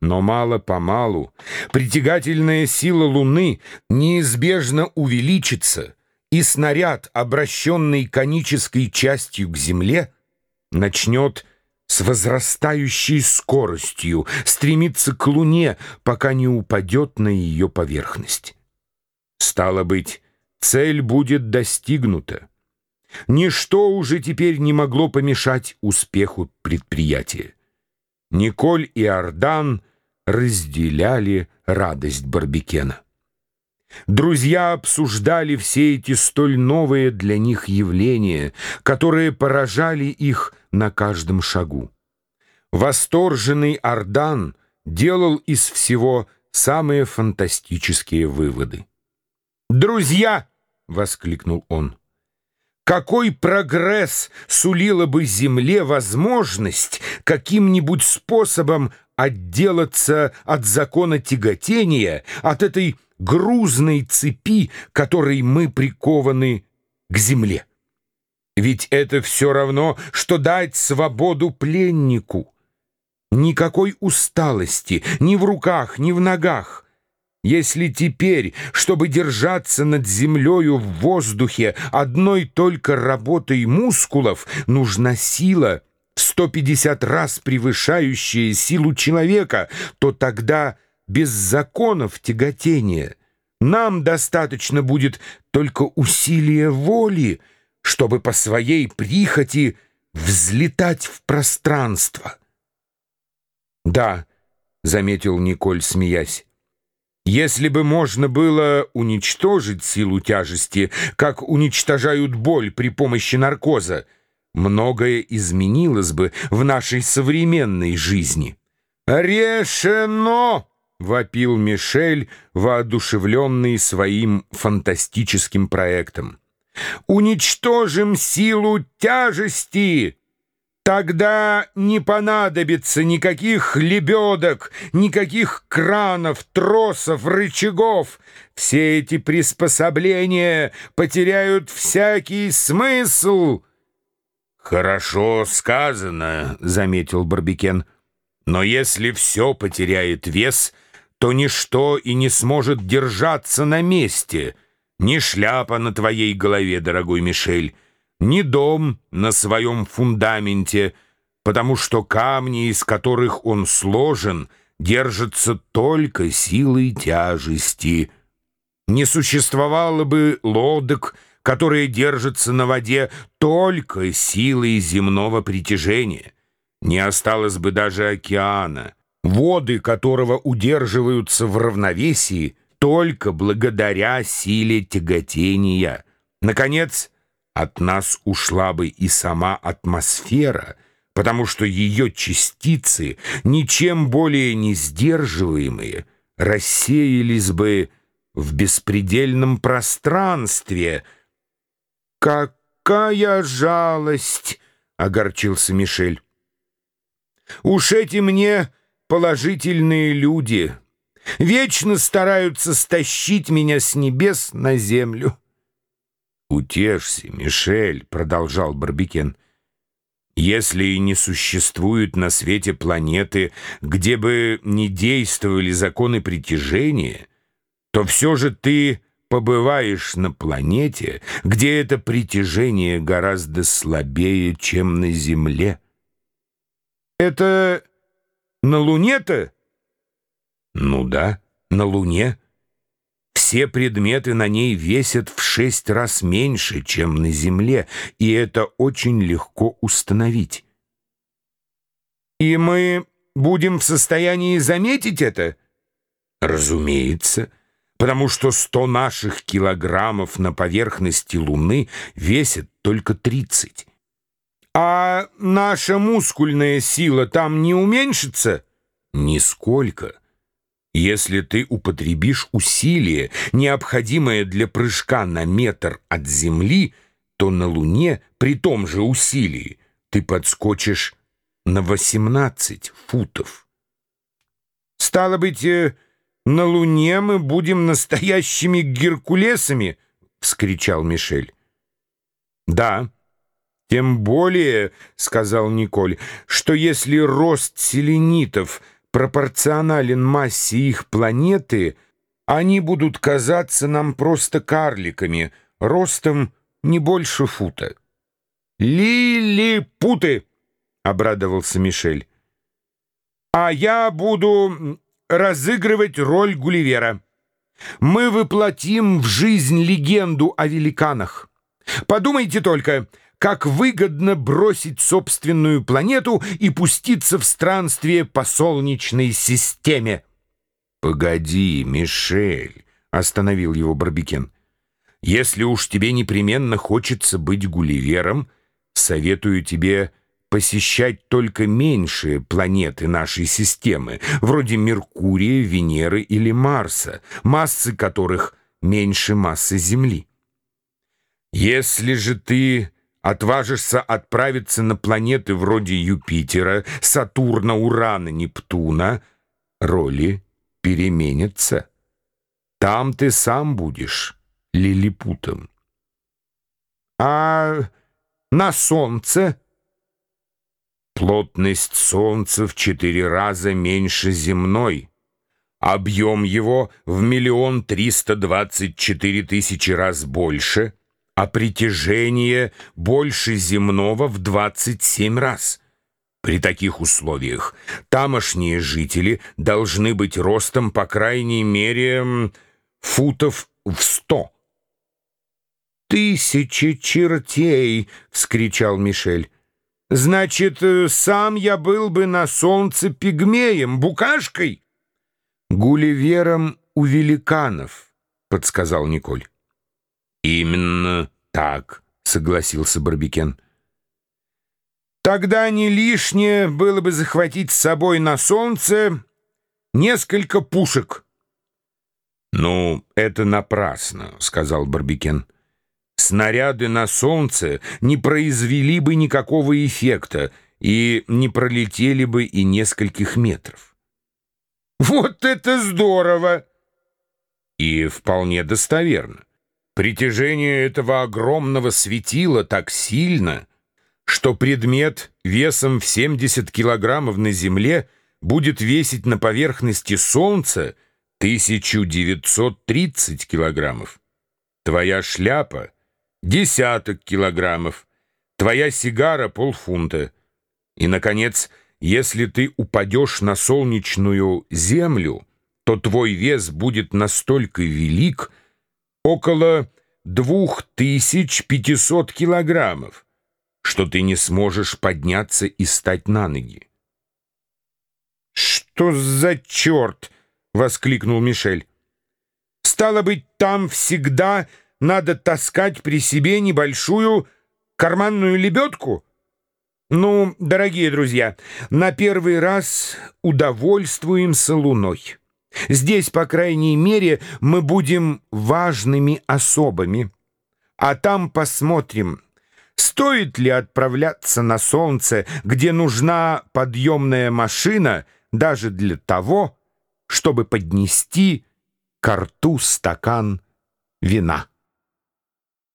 Но мало-помалу притягательная сила Луны неизбежно увеличится, и снаряд, обращенный конической частью к Земле, начнет с возрастающей скоростью стремиться к Луне, пока не упадет на ее поверхность. Стало быть, цель будет достигнута. Ничто уже теперь не могло помешать успеху предприятия. Николь и Ардан разделяли радость Барбекена. Друзья обсуждали все эти столь новые для них явления, которые поражали их на каждом шагу. Восторженный Ардан делал из всего самые фантастические выводы. «Друзья!» — воскликнул он. Какой прогресс сулила бы Земле возможность каким-нибудь способом отделаться от закона тяготения, от этой грузной цепи, которой мы прикованы к Земле? Ведь это все равно, что дать свободу пленнику. Никакой усталости ни в руках, ни в ногах — если теперь, чтобы держаться над землею в воздухе одной только работой мускулов, нужна сила, 150 раз превышающая силу человека, то тогда без законов тяготения нам достаточно будет только усилия воли, чтобы по своей прихоти взлетать в пространство. «Да», — заметил Николь, смеясь, если бы можно было уничтожить силу тяжести, как уничтожают боль при помощи наркоза, многое изменилось бы в нашей современной жизни. «Решено!» — вопил Мишель, воодушевленный своим фантастическим проектом. «Уничтожим силу тяжести!» Тогда не понадобится никаких лебедок, никаких кранов, тросов, рычагов. Все эти приспособления потеряют всякий смысл. «Хорошо сказано», — заметил Барбикен. «Но если все потеряет вес, то ничто и не сможет держаться на месте. Ни шляпа на твоей голове, дорогой Мишель» ни дом на своем фундаменте, потому что камни, из которых он сложен, держатся только силой тяжести. Не существовало бы лодок, которые держатся на воде только силой земного притяжения. Не осталось бы даже океана, воды которого удерживаются в равновесии только благодаря силе тяготения. Наконец, от нас ушла бы и сама атмосфера, потому что ее частицы, ничем более не сдерживаемые, рассеялись бы в беспредельном пространстве. «Какая жалость!» — огорчился Мишель. «Уж эти мне положительные люди вечно стараются стащить меня с небес на землю». «Утешься, Мишель», — продолжал Барбикен. «Если и не существует на свете планеты, где бы не действовали законы притяжения, то все же ты побываешь на планете, где это притяжение гораздо слабее, чем на Земле». «Это на Луне-то?» «Ну да, на Луне». Все предметы на ней весят в шесть раз меньше, чем на Земле, и это очень легко установить. И мы будем в состоянии заметить это? Разумеется, потому что сто наших килограммов на поверхности Луны весят только тридцать. А наша мускульная сила там не уменьшится? Нисколько. Если ты употребишь усилие, необходимое для прыжка на метр от земли, то на Луне при том же усилии ты подскочишь на 18 футов. Стало быть, э, на Луне мы будем настоящими Геркулесами, — вскричал Мишель. Да, тем более, — сказал Николь, — что если рост селенитов — пропорционален массе их планеты, они будут казаться нам просто карликами, ростом не больше фута. «Лилипуты!» — обрадовался Мишель. «А я буду разыгрывать роль Гулливера. Мы воплотим в жизнь легенду о великанах. Подумайте только, как выгодно бросить собственную планету и пуститься в странствие по Солнечной системе. «Погоди, Мишель», — остановил его Барбикен. «Если уж тебе непременно хочется быть Гулливером, советую тебе посещать только меньшие планеты нашей системы, вроде Меркурия, Венеры или Марса, массы которых меньше массы Земли. Если же ты отважишься отправиться на планеты вроде Юпитера, Сатурна, Урана, Нептуна, роли переменятся. Там ты сам будешь лилипутом. А на Солнце? Плотность Солнца в четыре раза меньше земной. Объем его в миллион триста двадцать четыре тысячи раз больше — а притяжение больше земного в 27 раз. При таких условиях тамошние жители должны быть ростом по крайней мере футов в сто. «Тысячи чертей!» — вскричал Мишель. «Значит, сам я был бы на солнце пигмеем, букашкой?» «Гулливером у великанов», — подсказал Николь. «Именно так», — согласился Барбикен. «Тогда не лишнее было бы захватить с собой на солнце несколько пушек». «Ну, это напрасно», — сказал Барбикен. «Снаряды на солнце не произвели бы никакого эффекта и не пролетели бы и нескольких метров». «Вот это здорово!» «И вполне достоверно. Притяжение этого огромного светила так сильно, что предмет весом в 70 килограммов на Земле будет весить на поверхности Солнца 1930 килограммов. Твоя шляпа — десяток килограммов, твоя сигара — полфунта. И, наконец, если ты упадешь на солнечную Землю, то твой вес будет настолько велик, около 2500 килограммов, что ты не сможешь подняться и стать на ноги. «Что за черт?» — воскликнул Мишель. «Стало быть, там всегда надо таскать при себе небольшую карманную лебедку?» «Ну, дорогие друзья, на первый раз удовольствуемся луной». Здесь, по крайней мере, мы будем важными особами. А там посмотрим, стоит ли отправляться на солнце, где нужна подъемная машина даже для того, чтобы поднести к рту стакан вина.